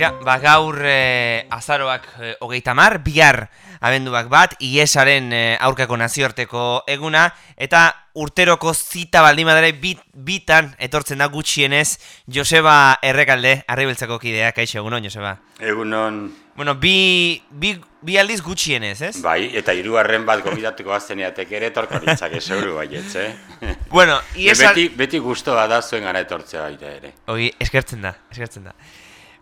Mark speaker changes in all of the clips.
Speaker 1: Tira, ba gaur e, azaroak e, hogeita mar, bihar abenduak bat, iesaren e, aurkako nazioarteko eguna, eta urteroko zita baldin badare bit, bitan etortzen da gutxienez Joseba Errekalde, arribeltzako kidea, kaixo, egunon, Joseba?
Speaker 2: Egunon...
Speaker 1: Bueno, bi, bi, bi aldiz gutxienez, ez?
Speaker 2: Bai, eta hirugarren bat gomidatuko azteneatek ere etorkaritzak eseuru baietz, eh?
Speaker 1: Bueno, iesar...
Speaker 2: Beti, beti guztua da zuen gara etortzea baita ere.
Speaker 1: Ogi, eskertzen da, eskertzen da.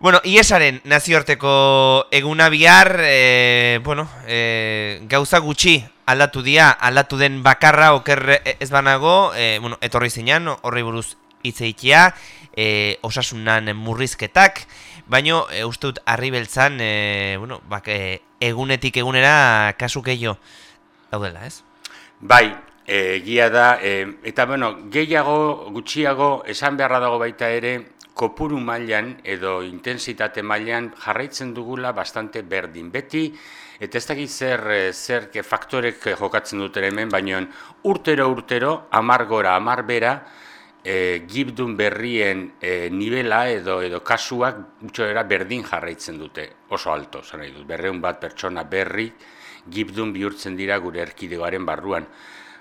Speaker 1: Bueno, iesaren nazioarteko eguna bihar, e, bueno, e, gauza gutxi aldatu dia, aldatu den bakarra oker ez banago, e, bueno, etorri zeinan, horri buruz itzeikia, e, osasunan murrizketak, baino, e, uste dut, harri beltzan, e, bueno, bak, e, egunetik egunera kasu keio daudela, ez?
Speaker 2: Bai, egia da, e, eta bueno, gehiago, gutxiago, esan beharra dago baita ere, kopuru mailan edo intensitate mailan jarraitzen dugula bastante berdin. Beti, eta ez dakit zer, eh, zer faktorek jokatzen duten hemen, baina urtero urtero, amar gora, amar bera, e, gibdun berrien e, nivela edo edo kasuak gutxoera berdin jarraitzen dute, oso alto, zan nahi dut, berreun bat pertsona berri, gibdun bihurtzen dira gure erkidegoaren barruan.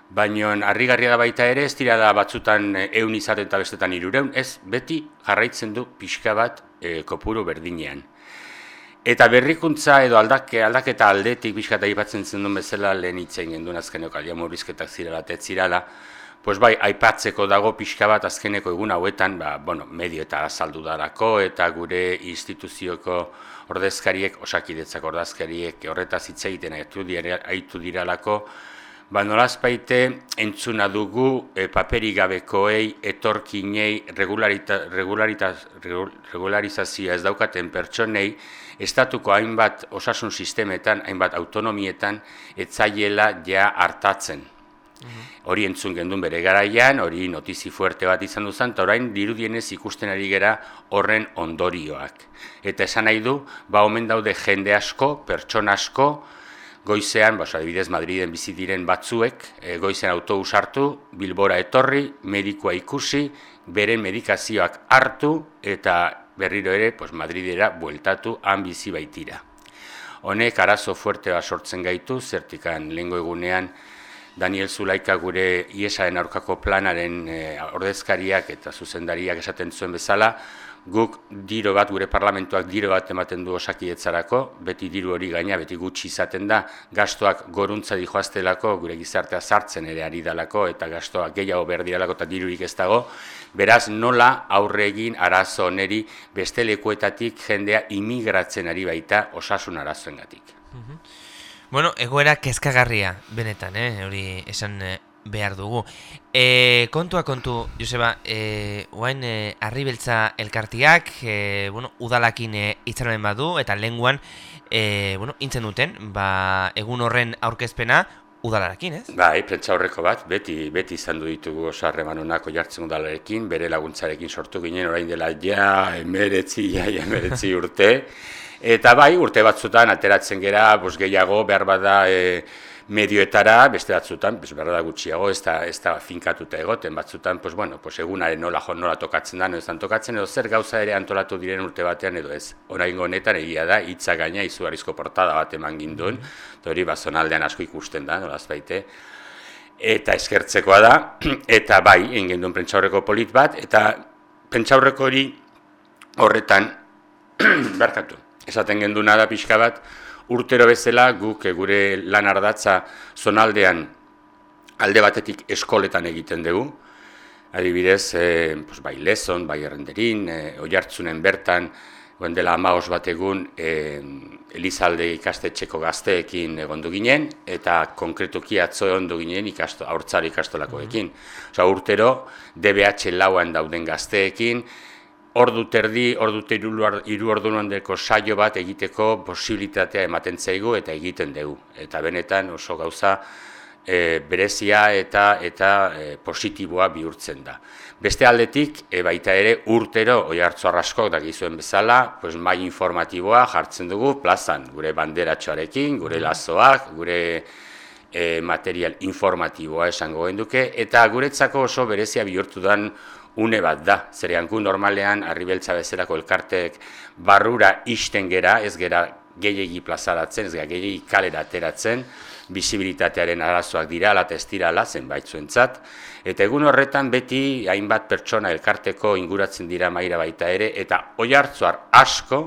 Speaker 2: Baina harrigarria da baita ere, ez dira da batzutan eun eh, izate eta bestetan irureun, ez beti jarraitzen du pixka bat e, kopuru berdinean. Eta berrikuntza edo aldake, aldaketa aldetik pixka eta ipatzen zen duen bezala lehen itzein gendun azkeneko alia murrizketak zirala eta zirala, pues bai, aipatzeko dago pixka bat azkeneko egun hauetan, ba, bueno, medio eta azaldu darako, eta gure instituzioko ordezkariek, osakidetzak ordezkariek horretaz hitz egiten aitu diralako, ba nolazpaite entzuna dugu e, paperi gabekoei, etorkinei, regularizazioa ez daukaten pertsonei, estatuko hainbat osasun sistemetan, hainbat autonomietan, etzaiela ja hartatzen. Mhm. Hori entzun gendun bere garaian, hori notizi fuerte bat izan duzan, eta orain dirudienez ikusten ari gera horren ondorioak. Eta esan nahi du, ba omen daude jende asko, pertsona asko, goizean, bas, adibidez Madriden bizi diren batzuek, e, goizean autobus hartu, Bilbora etorri, medikoa ikusi, bere medikazioak hartu eta berriro ere, pues Madridera bueltatu han bizi baitira. Honek arazo fuerte bat sortzen gaitu, zertikan lehengo egunean Daniel Zulaika gure IESAen aurkako planaren e, ordezkariak eta zuzendariak esaten zuen bezala, guk diro bat, gure parlamentuak diro bat ematen du osakietzarako, beti diru hori gaina, beti gutxi izaten da, gastoak goruntza dijoaztelako, gure gizartea sartzen ere ari dalako, eta gastoak gehiago behar diralako eta dirurik ez dago, beraz nola aurre egin arazo oneri beste lekuetatik jendea imigratzen ari baita osasun arazoen gatik. Mhm.
Speaker 1: Bueno, egoera kezkagarria, benetan, eh? hori esan eh, behar dugu. E, kontua kontu, Joseba, e, oain e, arribeltza elkartiak, e, bueno, udalakin e, badu, eta lenguan, e, bueno, intzen duten, ba, egun horren aurkezpena, udalarekin, ez?
Speaker 2: Bai, prentza horreko bat, beti beti izan du ditugu osarreman honako jartzen udalarekin, bere laguntzarekin sortu ginen orain dela ja, emeretzi, ja, emeretzi urte. Eta bai, urte batzutan ateratzen gera, bos gehiago, behar bada, e, medioetara, beste batzutan, pues, berra da gutxiago, ez da, ez da finkatuta egoten, batzutan, pues, bueno, pues, egunaren nola nola tokatzen da, ez tokatzen, edo zer gauza ere antolatu diren urte batean, edo ez. Horaingo honetan egia da, hitza gaina izugarrizko portada bat eman ginduen, mm hori bazonaldean asko ikusten da, nola baite, eta eskertzekoa da, eta bai, egin duen prentxaurreko polit bat, eta prentxaurreko hori horretan, barkatu, esaten genduna da pixka bat, urtero bezala guk eh, gure lan ardatza zonaldean alde batetik eskoletan egiten dugu. Adibidez, e, pues, bai lezon, bai errenderin, e, oi hartzunen bertan, guen dela amaos bat egun e, Elizalde ikastetxeko gazteekin egondu ginen, eta konkretuki atzo egondu ginen ikasto, aurtzari ikastolakoekin. Mm Osa, urtero, DBH lauan dauden gazteekin, ordu terdi, ordu hiru ordu deko saio bat egiteko posibilitatea ematen zaigu eta egiten dugu. Eta benetan oso gauza e, berezia eta eta e, positiboa bihurtzen da. Beste aldetik, e, baita ere urtero, oi hartzu arraskok da gizuen bezala, pues, mai informatiboa jartzen dugu plazan, gure banderatxoarekin, gure lazoak, gure e, material informatiboa esango genduke, eta guretzako oso berezia bihurtu dan une bat da. Zerean gu normalean, arribeltza bezalako elkartek barrura isten gera, ez gera gehiegi plazaratzen, ez gera gehiegi kalera ateratzen, bisibilitatearen arazoak dira, ala testira ala zenbait zuentzat. Eta egun horretan beti hainbat pertsona elkarteko inguratzen dira maira baita ere, eta oi hartzuar asko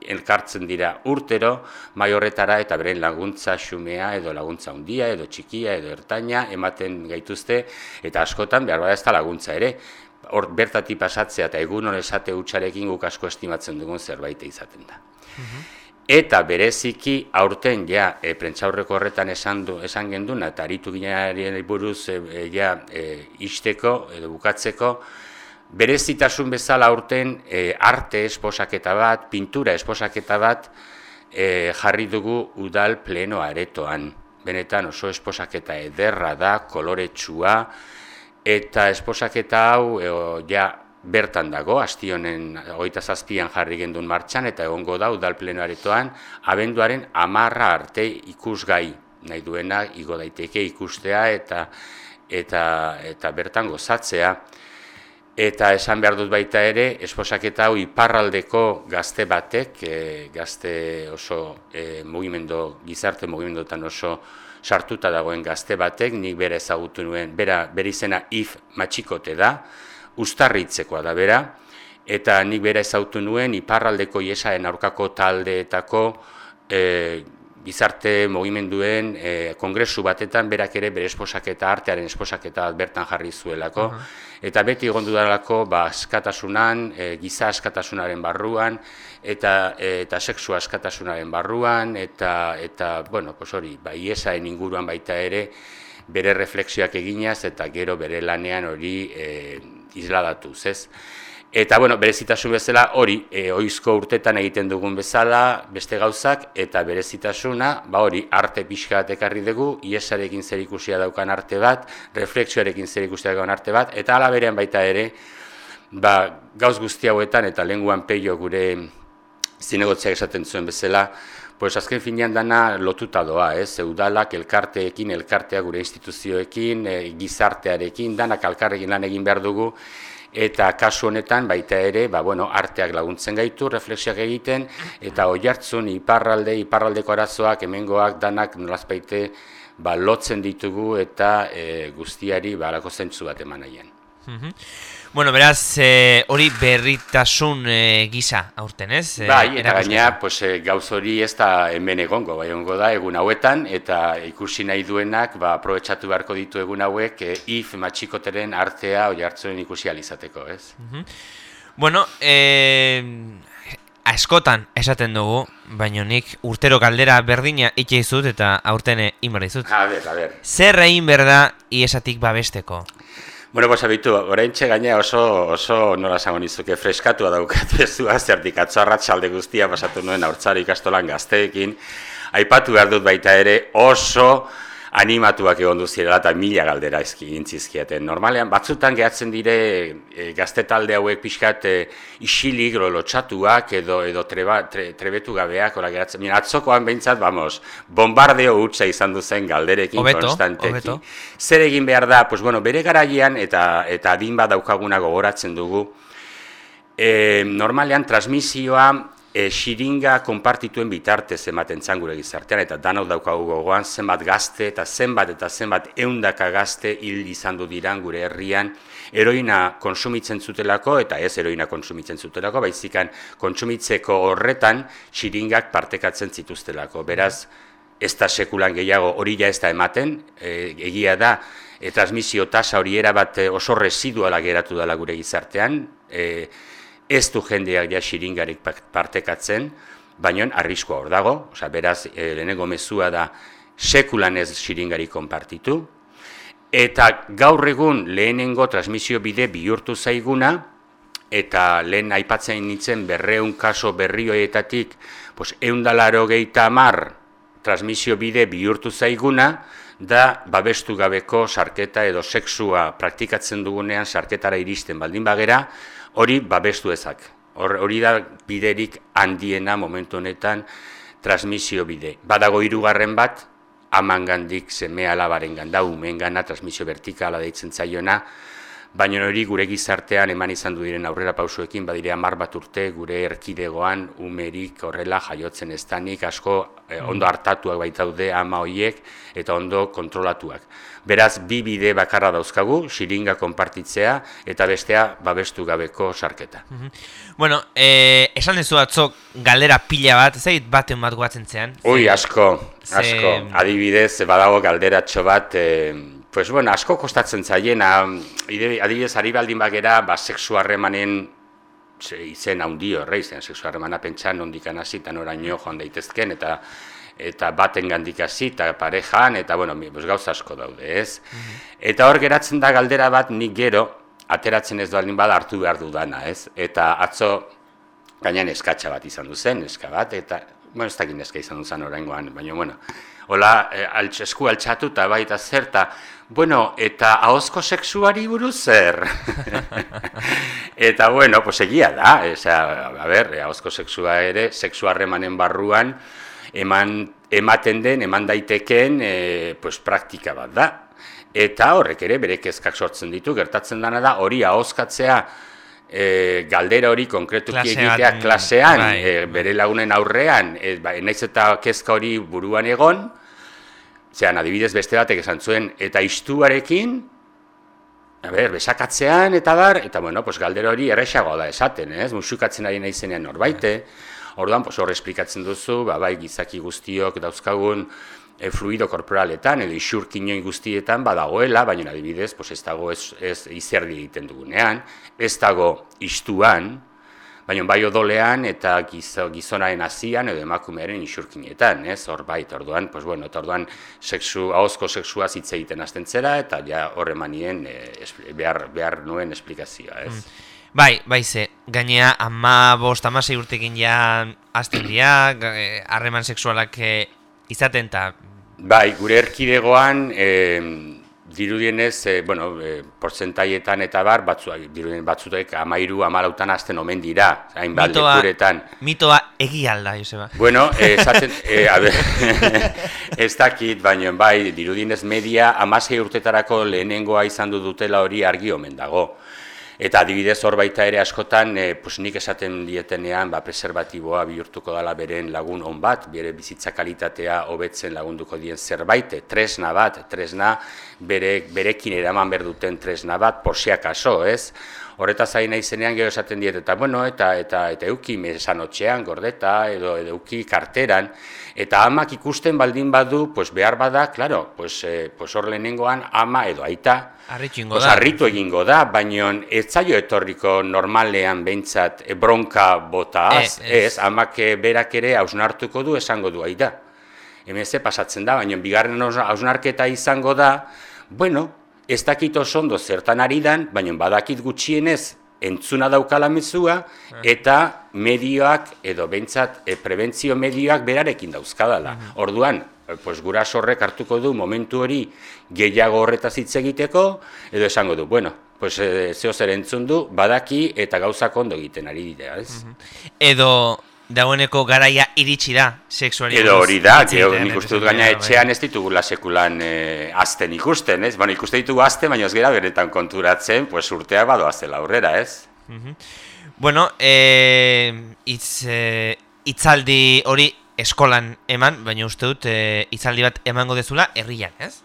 Speaker 2: elkartzen dira urtero mai horretara eta beren laguntza xumea edo laguntza handia edo txikia edo ertaina ematen gaituzte eta askotan behar bada ez da laguntza ere hor bertati pasatzea eta egun hor esate utxarekin guk asko estimatzen dugun zerbait izaten da. Mhm. Eta bereziki aurten ja e, prentzaurreko horretan esan du esan genduna eta aritu ginearen buruz e, e, ja e, isteko edo bukatzeko berezitasun bezala aurten e, arte esposaketa bat, pintura esposaketa bat e, jarri dugu udal pleno aretoan. Benetan oso esposaketa ederra da, koloretsua eta esposaketa hau e, ja bertan dago, asti honen hogeita zazpian jarri gendun martxan, eta egongo da udal plenoaretoan, abenduaren amarra arte ikusgai nahi duena, igo daiteke ikustea eta eta eta bertan gozatzea. Eta esan behar dut baita ere, esposaketa hau iparraldeko gazte batek, e, gazte oso e, mugimendu, gizarte mugimendutan oso sartuta dagoen gazte batek, nik bere ezagutu nuen, bera, bere izena if matxikote da, ustarritzekoa da bera, eta nik bera ezautu nuen iparraldeko iesaren aurkako taldeetako e, gizarte mogimenduen e, kongresu batetan berak ere bere esposaketa, artearen esposaketa bertan jarri zuelako. Eta beti egondu daralako ba, askatasunan, e, giza askatasunaren barruan, eta, e, eta sexua askatasunaren barruan, eta, eta bueno, pos hori, ba, iesaren inguruan baita ere, bere refleksioak eginaz eta gero bere lanean hori e, isladatuz, ez? Eta, bueno, berezitasun bezala hori, e, oizko urtetan egiten dugun bezala, beste gauzak, eta berezitasuna, ba hori, arte pixka bat ekarri dugu, iesarekin zer ikusia daukan arte bat, refleksioarekin zer ikusia daukan arte bat, eta ala berean baita ere, ba, gauz guzti hauetan, eta lenguan peio gure zinegotziak esaten zuen bezala, pues azken finean dana lotuta doa, ez? Udalak elkarteekin, elkartea gure instituzioekin, e, gizartearekin, danak alkarrekin lan egin behar dugu, eta kasu honetan baita ere, ba, bueno, arteak laguntzen gaitu, refleksiak egiten, eta oi hartzun iparralde, iparraldeko arazoak, hemengoak danak nolazpaite ba, lotzen ditugu eta e, guztiari ba, alako zentzu bat eman nahien. Mhm.
Speaker 1: Bueno, beraz, eh, hori berritasun e, gisa aurten, ez?
Speaker 2: E, bai, eta gaina, pues, e, gauz hori ez da hemen egongo, bai egongo da egun hauetan, eta ikusi nahi duenak, ba, aprobetsatu beharko ditu egun hauek, e, if matxikoteren artea oi hartzuen ikusi alizateko, ez?
Speaker 1: Mm Bueno, e, askotan esaten dugu, baina nik urtero kaldera berdina itxe izut eta aurten inbarra izut.
Speaker 2: A ber, a ber.
Speaker 1: Zer egin berda iesatik babesteko?
Speaker 2: Bueno, pues abitu, orain gaina oso, oso nola zango nizuke freskatua daukat bezua, zertik atzo guztia pasatu nuen aurtzari ikastolan gazteekin, aipatu behar dut baita ere oso animatuak egon duzirela eta mila galdera ezki gintzizkiaten. Normalean, batzutan gehatzen dire e, gazte talde hauek pixkat e, isilik, lotxatuak edo, edo treba, trebetu gabeak, ora geratzen. Mira, atzokoan behintzat, vamos, bombardeo hutsa izan duzen galderekin
Speaker 1: obeto,
Speaker 2: konstanteki. Zer egin behar da, pues, bueno, bere garaian eta, eta adin bat daukaguna gogoratzen dugu, e, normalean transmisioa e, xiringa konpartituen bitartez ematen gure gizartean, eta danok daukagu gogoan, zenbat gazte eta zenbat eta zenbat eundaka gazte hil izan du diran gure herrian, eroina konsumitzen zutelako, eta ez eroina konsumitzen zutelako, baizikan kontsumitzeko horretan xiringak partekatzen zituztelako. Beraz, ez da sekulan gehiago hori ja ez da ematen, e, egia da, e, transmisio tasa hori erabat oso residuala geratu dela gure gizartean, e, ez du jendeak ja xiringarik partekatzen, baina arriskoa hor dago, oza, beraz, e, lehenengo mezua da sekulan ez xiringarik konpartitu, eta gaur egun lehenengo transmisio bide bihurtu zaiguna, eta lehen aipatzen nintzen berreun kaso berrioetatik, pues, eundalaro gehieta amar transmisio bide bihurtu zaiguna, da babestu gabeko sarketa edo sexua praktikatzen dugunean sarketara iristen baldin bagera, hori babestu ezak. Hori da biderik handiena momentu honetan transmisio bide. Badago hirugarren bat, amangandik seme alabaren ganda, umen gana, transmisio vertikala deitzen zaiona, baina hori gure gizartean eman izan du diren aurrera pausuekin, badire hamar bat urte gure erkidegoan umerik horrela jaiotzen ez danik, asko eh, mm. ondo hartatuak baita dute ama hoiek eta ondo kontrolatuak. Beraz, bi bide bakarra dauzkagu, xiringa konpartitzea eta bestea babestu gabeko sarketa.
Speaker 1: Mhm. Bueno, eh, esan dezu atzok galdera pila bat, zait baten bat guatzen zean?
Speaker 2: Ui, asko, asko. Adibidez, badago galderatxo bat, eh, Pues bueno, asko kostatzen zaiena, adibidez, ari baldin bagera, ba, seksu harremanen izen handi horre, izen seksu harremana pentsan ondikan hasi, eta noraino joan daitezken, eta eta baten gandik hasi, eta parejan, eta bueno, bos, gauza asko daude, ez? Mhm. Eta hor geratzen da galdera bat nik gero, ateratzen ez baldin bada hartu behar dudana, ez? Eta atzo, gainean eskatxa bat izan du zen, eska bat, eta, bueno, ez dakin eska izan du zen oraingoan, baina, bueno, hola, e, esku altxatu eta baita zer, eta, bueno, eta ahozko sexuari buruz zer? eta, bueno, pues egia da, eza, a ber, ahozko sexua ere, sexu harremanen barruan, eman, ematen den, eman daiteken, e, pues, praktika bat da. Eta horrek ere, bere kezkak sortzen ditu, gertatzen dana da, hori ahozkatzea, e, galdera hori konkretuki egitea klasean, e, bere lagunen aurrean, e, ba, naiz eta kezka hori buruan egon, zean adibidez beste batek esan zuen, eta istuarekin, a ber, besakatzean eta dar, eta bueno, pues galdera hori erresagoa da esaten, ez? Musukatzen ari nahi zenean norbaite, orduan, pues hor esplikatzen duzu, ba, bai, gizaki guztiok dauzkagun e, fluido korporaletan, edo isurkinoi guztietan badagoela, baina adibidez, pues ez dago ez, ez izerdi egiten dugunean, ez dago istuan, baina bai odolean eta gizonaren hasian edo emakumearen isurkinetan, ez? Hor bai, orduan, pues bueno, orduan sexu ahozko sexua hitz egiten hasten zera eta ja horremanien e, behar, behar nuen esplikazioa, ez? Mm.
Speaker 1: Bai, bai ze, gainea ama bost, ama urtekin ja azten dira, eh, harreman sexualak eh, izaten eta...
Speaker 2: Bai, gure erkidegoan, dirudienez, e, bueno, e, porcentaietan eta bar, batzuak, dirudien batzutek amairu, amalautan azten omen dira, hain
Speaker 1: balde Mitoa egi alda, Joseba.
Speaker 2: Bueno, e, esaten, e, a ber, ez dakit, baina bai, dirudienez media, amasei urtetarako lehenengoa izan du dutela hori argi omen dago. Eta adibidez hor baita ere askotan, e, pues nik esaten dietenean, ba, preservatiboa bihurtuko dela beren lagun on bat, bere bizitza kalitatea hobetzen lagunduko dien zerbait, tresna bat, tresna bere, berekin eraman berduten tresna bat, porsiak aso, ez? Horreta zain nahi zenean gero esaten diet, eta bueno, eta eta eta euki mesanotxean gordeta, edo euki karteran, eta amak ikusten baldin badu, pues behar bada, claro, pues, eh, pues hor lehenengoan ama edo aita,
Speaker 1: pues,
Speaker 2: arritu egingo da, baino ez zaio etorriko normalean behintzat bronka botaz, ez, ez, amak berak ere hausnartuko du, esango du aita. Hemen ze pasatzen da, baina bigarren hausnarketa izango da, bueno, ez dakit oso ondo zertan ari dan, baina badakit gutxienez entzuna daukala mezua, eh. eta medioak, edo bentsat, e, prebentzio medioak berarekin dauzkadala. Orduan, e, pues, gura sorrek hartuko du momentu hori gehiago horretaz hitz egiteko, edo esango du, bueno, pues, e, zeo zer entzun du, badaki eta gauzak ondo egiten ari dira, ez?
Speaker 1: Edo, dagoeneko garaia iritsi da sexuari.
Speaker 2: Edo hori da, nik uste dut gaina etxean ez ditugula sekulan e, azten ikusten, ez? Bueno, ikuste ditugu azte, baina ez gera beretan konturatzen, pues urtea bado azela aurrera, ez?
Speaker 1: Bueno, e, itz, e, itzaldi hori eskolan eman, baina uste dut e, itzaldi bat emango dezula herrian, ez?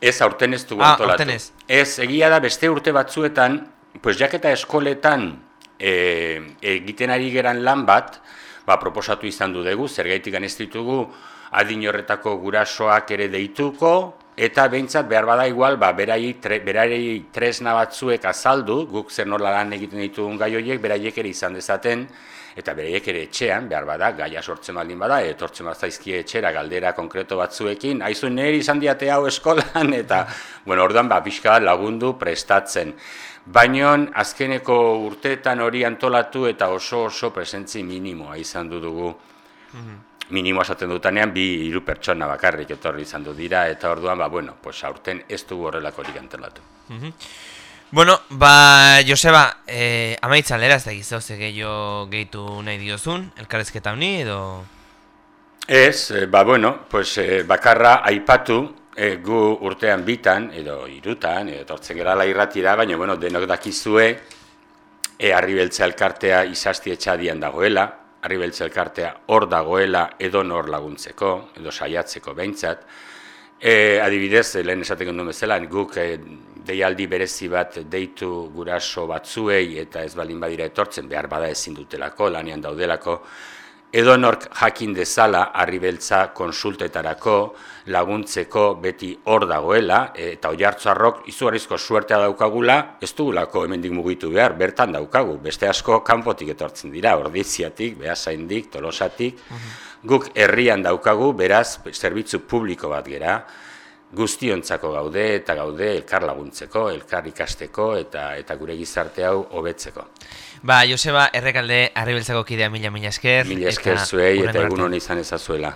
Speaker 2: Ez, aurten ez dugu ah, ez. ez, egia da beste urte batzuetan, pues jaketa eskoletan e, egiten ari geran lan bat, ba, proposatu izan du dugu, zer gaitik ez ditugu adin horretako gurasoak ere deituko, eta behintzat behar bada igual, ba, berai, tre, tresna batzuek azaldu, guk zer nola lan egiten ditugun gai horiek, beraiek ere izan dezaten, eta beraiek ere etxean, behar bada, gaia sortzen baldin bada, etortzen bat zaizkie etxera galdera konkreto batzuekin, haizu niri izan diate hau eskolan, eta, bueno, orduan, ba, pixka lagundu prestatzen. Baina azkeneko urteetan hori antolatu eta oso oso presentzi minimoa izan du dugu. Mm Minimoa esaten dutanean bi hiru pertsona bakarrik etorri izan du dira eta orduan ba bueno, pues aurten ez dugu horrelako hori antolatu.
Speaker 1: Mm Bueno, ba Joseba, eh amaitza lera ez da gizo ze gehiago gehitu nahi diozun, elkarrezketa honi edo
Speaker 2: Ez, eh, ba bueno, pues eh, bakarra aipatu e, gu urtean bitan, edo irutan, edo tortzen gerala irratira, baina bueno, denok dakizue, e, arribeltze elkartea izasti etxadian dagoela, arribeltze elkartea hor dagoela edo nor laguntzeko, edo saiatzeko behintzat. E, adibidez, lehen esateko duen bezala, guk e, deialdi berezi bat deitu guraso batzuei eta ez balin badira etortzen, behar bada ezin dutelako, lanian daudelako, edo nork jakin dezala arribeltza konsultetarako laguntzeko beti hor dagoela eta oi hartzarrok izugarrizko suertea daukagula ez dugulako hemendik mugitu behar, bertan daukagu, beste asko kanpotik etortzen dira, ordiziatik, behasaindik, tolosatik, guk herrian daukagu, beraz, zerbitzu publiko bat gera, guztiontzako gaude eta gaude elkar laguntzeko, elkar ikasteko eta eta gure gizarte hau hobetzeko.
Speaker 1: Ba, Joseba, errekalde, arribeltzako kidea mila mila esker.
Speaker 2: Mila esker zuei eta egun honi izan ezazuela.